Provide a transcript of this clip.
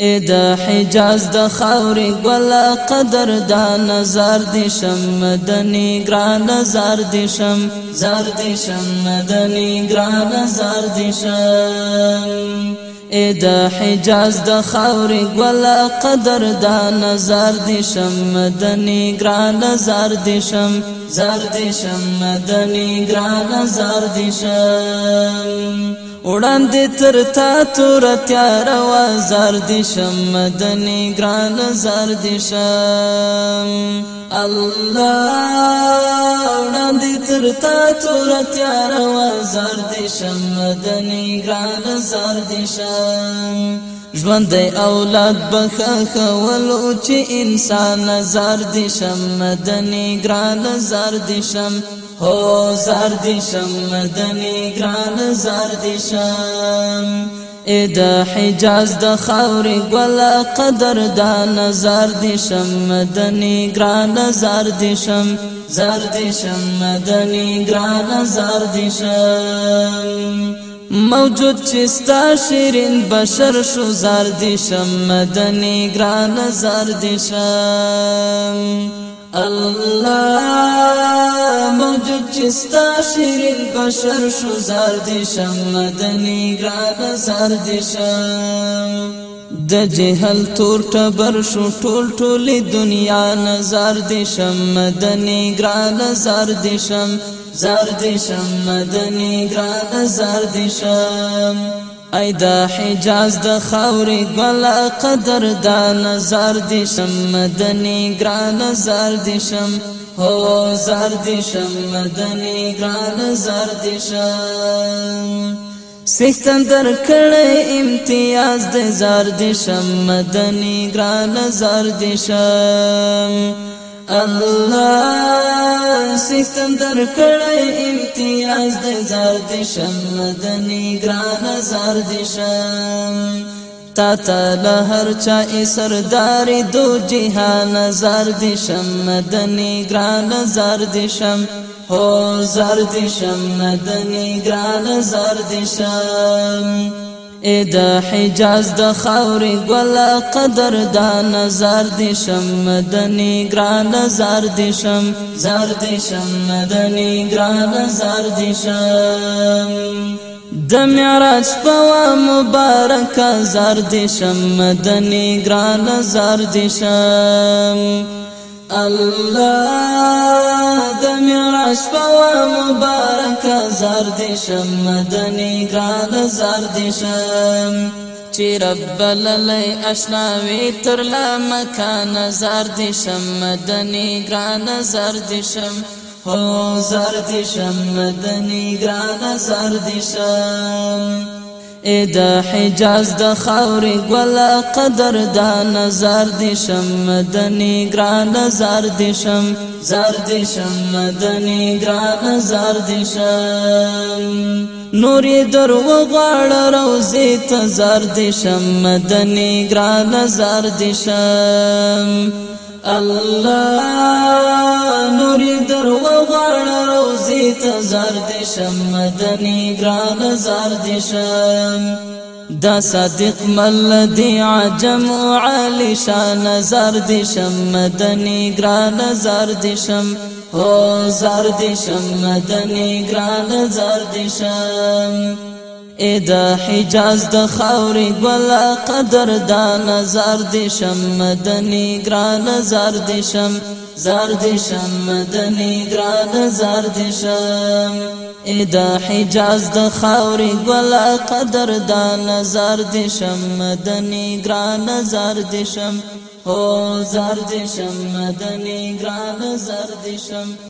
ای د حجاز د خاورې ګل قدر دا نظر دې شم مدني ګران نظر دې شم زار دې شم مدني ګران نظر دې شم ای د حجاز د خاورې ګل قدر دا نظر دې شم مدني ګران نظر دې شم زار دې شم مدني ګران نظر دې شم وړاندې تر تا تور تیار وا زار دي شم مدني ګران زار دي شم الله وړاندې تر تا تور تیار وا زار دي شم مدني ګران زار دي شم ژوند اولاد بخا خول چې انسان زار دي شم مدني ګران زار دي شم هو زار دي شم مدني ګران زار دي شم اې د حجاز د خاورې ګل قدر دا نظر دي شم مدني ګران نظر دي شم زار دي شم مدني ګران نظر دي شم موجود چستا شیرین بشر شو زار دي شم مدني ګران نظر دي شم الله چستا شیرین بشر شو زار دیشم مدنی گران زار دیشم د جهل تور ټبر شو ټول ټول دنیا نظر دیشم مدنی گران زار دیشم زار دیشم مدنی گران زار دیشم ای دا حجاز د خاورې ګلا قدر دا نظر دیشم مدنی گران زار دیشم هو زردشم مدنی گران زردشم سیختن در کړه امتیاز د زردشم مدنی گران زردشم الله سیختن در کړه امتیاز د زردشم مدنی گران زردشم تا تا لهر چا اسردار دو جهان زردشم مدنی گران زردشم هو زردشم مدنی گران زردشم ای د حجاز د خاورې ګل قدر دا نظر دې شم مدني ګران نظر دې شم زر دې شم مدني ګران نظر دې شم د میراج پوا مبارک زار دې شم مدني ګران زار دې شم الله د میراج پوا مبارک زار دې شم مدني ګران زار دې شم چې رب للی اشنا وی تر لا مکان زار دې شم مدني ګران زار دې شم هو زردشم مدنی گران زردشم ای دا حجاز د خاورې ګل قدر دا نظر دي شم مدني ګران نظر دي شم زر دي شم مدني ګران نظر دي شم نورې درو غاړه روزي ته زر دي شم مدني ګران نظر دي شم الله زار دشم مدني گران زار دشم دا صادق مل دي عجم علي شان زار دشم مدني گران زار دشم او زار دشم مدني گران زار دشم ای دا حجاز د خاورې ګل قدر دا نظر دشم مدنی گران زار دشم زردشم مدنی گران زردشم ادا حجاز د خاوري ګلا قدر دان زردشم مدنی گران زردشم هو زردشم مدنی گران زردشم